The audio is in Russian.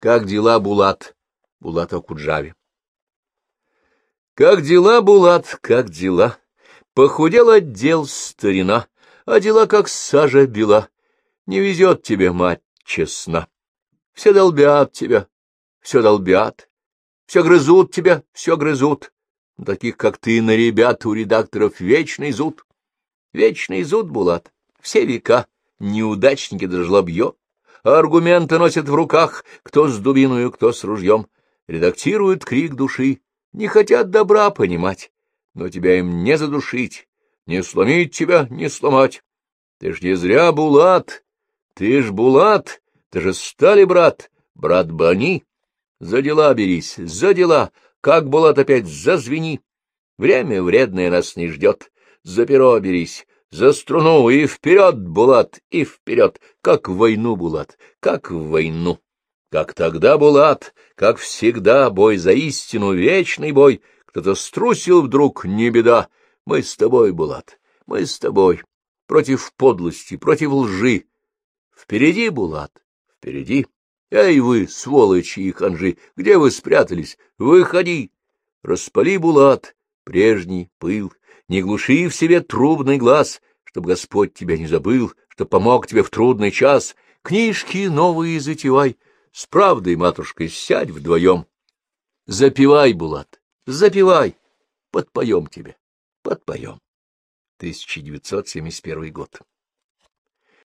Как дела, Булат? Булат Акуджаве. Как дела, Булат, как дела? Похудел отдел старина, а дела как сажа бела. Не везет тебе, мать честна. Все долбят тебя, все долбят, все грызут тебя, все грызут. Таких, как ты, на ребят у редакторов вечный зуд. Вечный зуд, Булат, все века, неудачники до жлобье, аргументы носят в руках, кто с дубиною, кто с ружьем, редактируют крик души, не хотят добра понимать, но тебя им не задушить, не сломить тебя, не сломать. Ты ж не зря, Булат, ты ж Булат, ты же стали брат, брат Бани. За дела берись, за дела, как Булат опять зазвени. Время вредное нас не ждет, за перо берись, за струну и вперед, Булат, и вперед, как в войну, Булат, как в войну. Как тогда, Булат, как всегда, бой за истину, вечный бой. Кто-то струсил вдруг, не беда. Мы с тобой, Булат, мы с тобой. Против подлости, против лжи. Впереди, Булат, впереди. Эй вы, сволочи и ханжи, где вы спрятались? Выходи! Распали, Булат, прежний пыл, не глуши в себе трубный глаз, чтоб Господь тебя не забыл, чтоб помог тебе в трудный час. Книжки новые затевай, с правдой, матушкой, сядь вдвоем. Запивай, Булат, запивай, подпоем тебе, подпоем. 1971 год.